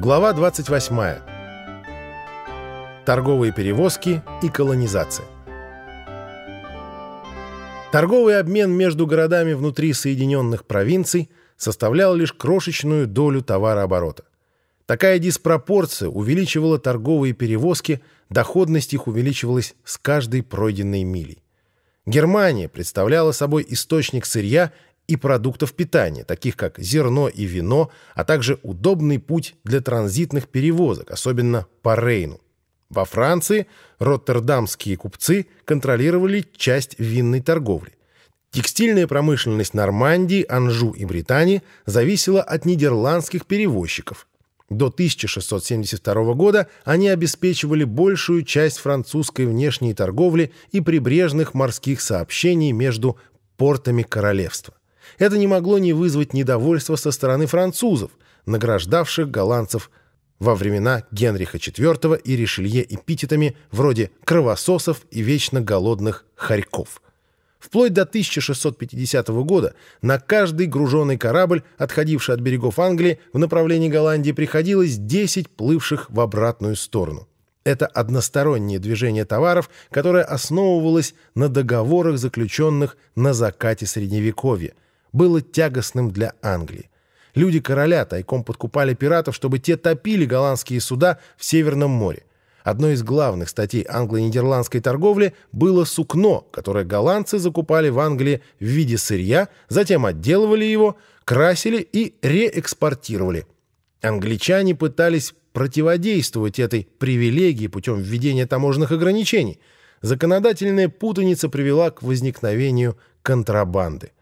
Глава 28. Торговые перевозки и колонизация. Торговый обмен между городами внутри Соединенных провинций составлял лишь крошечную долю товарооборота. Такая диспропорция увеличивала торговые перевозки, доходность их увеличивалась с каждой пройденной милей. Германия представляла собой источник сырья и продуктов питания, таких как зерно и вино, а также удобный путь для транзитных перевозок, особенно по Рейну. Во Франции роттердамские купцы контролировали часть винной торговли. Текстильная промышленность Нормандии, Анжу и Британии зависела от нидерландских перевозчиков. До 1672 года они обеспечивали большую часть французской внешней торговли и прибрежных морских сообщений между портами королевства. Это не могло не вызвать недовольства со стороны французов, награждавших голландцев во времена Генриха IV и Ришелье эпитетами вроде «кровососов» и «вечно голодных хорьков». Вплоть до 1650 года на каждый груженный корабль, отходивший от берегов Англии в направлении Голландии, приходилось 10 плывших в обратную сторону. Это одностороннее движение товаров, которое основывалось на договорах, заключенных на закате Средневековья – было тягостным для Англии. Люди короля тайком подкупали пиратов, чтобы те топили голландские суда в Северном море. Одной из главных статей англо-нидерландской торговли было сукно, которое голландцы закупали в Англии в виде сырья, затем отделывали его, красили и реэкспортировали. Англичане пытались противодействовать этой привилегии путем введения таможенных ограничений. Законодательная путаница привела к возникновению контрабанды.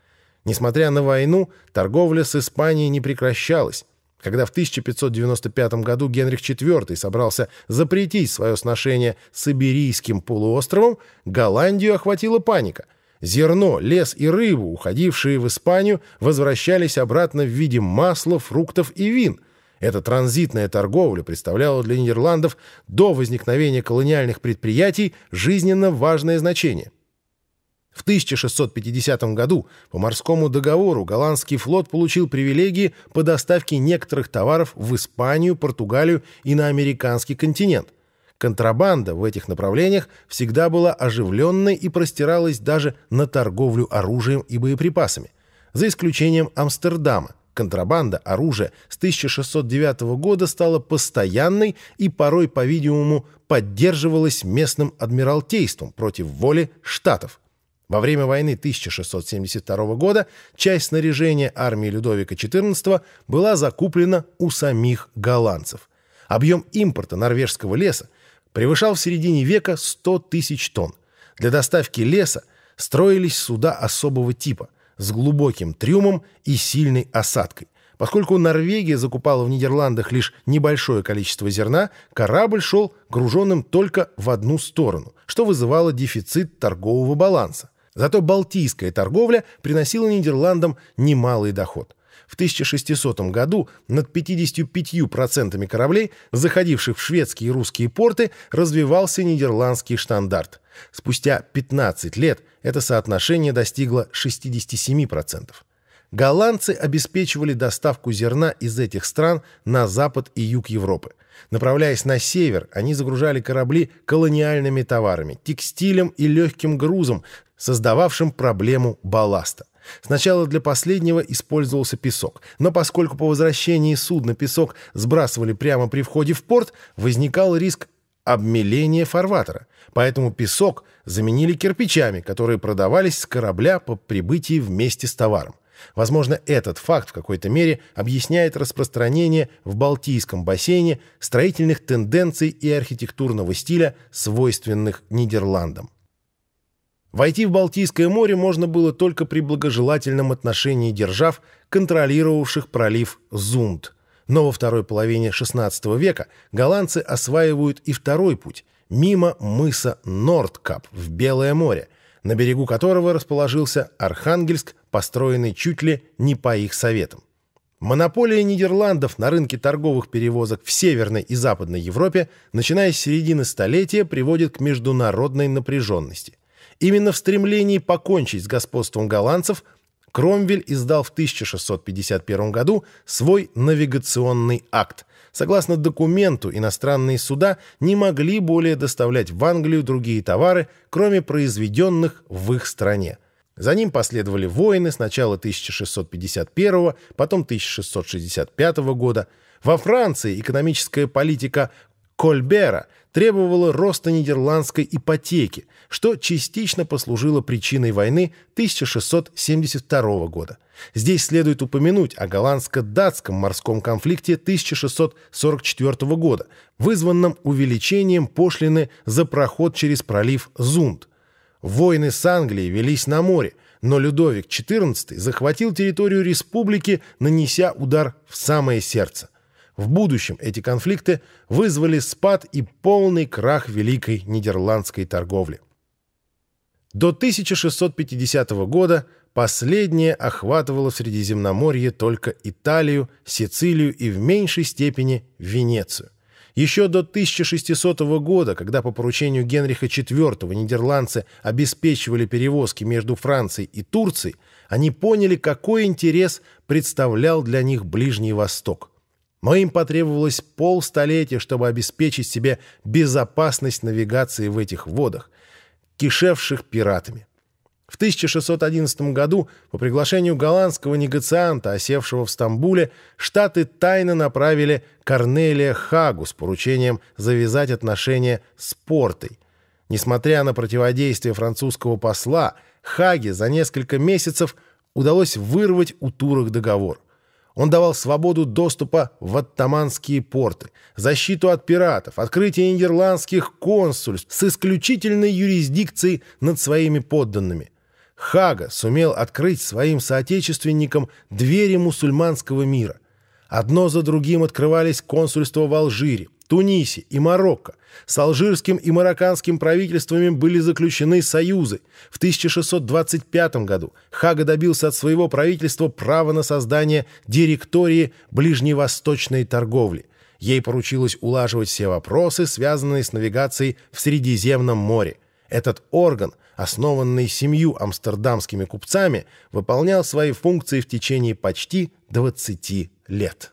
Несмотря на войну, торговля с Испанией не прекращалась. Когда в 1595 году Генрих IV собрался запретить свое сношение с Иберийским полуостровом, Голландию охватила паника. Зерно, лес и рыбу, уходившие в Испанию, возвращались обратно в виде масла, фруктов и вин. Эта транзитная торговля представляла для Нидерландов до возникновения колониальных предприятий жизненно важное значение. В 1650 году по морскому договору голландский флот получил привилегии по доставке некоторых товаров в Испанию, Португалию и на американский континент. Контрабанда в этих направлениях всегда была оживленной и простиралась даже на торговлю оружием и боеприпасами. За исключением Амстердама, контрабанда оружия с 1609 года стала постоянной и порой, по-видимому, поддерживалась местным адмиралтейством против воли штатов. Во время войны 1672 года часть снаряжения армии Людовика XIV была закуплена у самих голландцев. Объем импорта норвежского леса превышал в середине века 100 тысяч тонн. Для доставки леса строились суда особого типа с глубоким трюмом и сильной осадкой. Поскольку Норвегия закупала в Нидерландах лишь небольшое количество зерна, корабль шел груженным только в одну сторону, что вызывало дефицит торгового баланса. Зато балтийская торговля приносила Нидерландам немалый доход. В 1600 году над 55% кораблей, заходивших в шведские и русские порты, развивался нидерландский штандарт. Спустя 15 лет это соотношение достигло 67%. Голландцы обеспечивали доставку зерна из этих стран на запад и юг Европы. Направляясь на север, они загружали корабли колониальными товарами, текстилем и легким грузом, создававшим проблему балласта. Сначала для последнего использовался песок, но поскольку по возвращении судна песок сбрасывали прямо при входе в порт, возникал риск обмеления фарватера. Поэтому песок заменили кирпичами, которые продавались с корабля по прибытии вместе с товаром. Возможно, этот факт в какой-то мере объясняет распространение в Балтийском бассейне строительных тенденций и архитектурного стиля, свойственных Нидерландам. Войти в Балтийское море можно было только при благожелательном отношении держав, контролировавших пролив Зунд. Но во второй половине XVI века голландцы осваивают и второй путь – мимо мыса Нордкап в Белое море, на берегу которого расположился Архангельск, построенный чуть ли не по их советам. Монополия Нидерландов на рынке торговых перевозок в Северной и Западной Европе, начиная с середины столетия, приводит к международной напряженности. Именно в стремлении покончить с господством голландцев Кромвель издал в 1651 году свой навигационный акт. Согласно документу, иностранные суда не могли более доставлять в Англию другие товары, кроме произведенных в их стране. За ним последовали войны сначала 1651, потом 1665 года. Во Франции экономическая политика Кольбера требовала роста нидерландской ипотеки, что частично послужило причиной войны 1672 года. Здесь следует упомянуть о голландско-датском морском конфликте 1644 года, вызванном увеличением пошлины за проход через пролив Зунд. Войны с Англией велись на море, но Людовик XIV захватил территорию республики, нанеся удар в самое сердце. В будущем эти конфликты вызвали спад и полный крах великой нидерландской торговли. До 1650 года последнее охватывало в Средиземноморье только Италию, Сицилию и в меньшей степени Венецию. Еще до 1600 года, когда по поручению Генриха IV нидерландцы обеспечивали перевозки между Францией и Турцией, они поняли, какой интерес представлял для них Ближний Восток. Но им потребовалось полстолетия, чтобы обеспечить себе безопасность навигации в этих водах, кишевших пиратами. В 1611 году по приглашению голландского негацианта, осевшего в Стамбуле, Штаты тайно направили Корнелия Хагу с поручением завязать отношения с портой. Несмотря на противодействие французского посла, Хаге за несколько месяцев удалось вырвать у турок договор. Он давал свободу доступа в оттаманские порты, защиту от пиратов, открытие нидерландских консульств с исключительной юрисдикцией над своими подданными. Хага сумел открыть своим соотечественникам двери мусульманского мира. Одно за другим открывались консульства в Алжире, Тунисе и Марокко. С алжирским и марокканским правительствами были заключены союзы. В 1625 году Хага добился от своего правительства права на создание директории ближневосточной торговли. Ей поручилось улаживать все вопросы, связанные с навигацией в Средиземном море. Этот орган, основанный семью амстердамскими купцами, выполнял свои функции в течение почти 20 лет.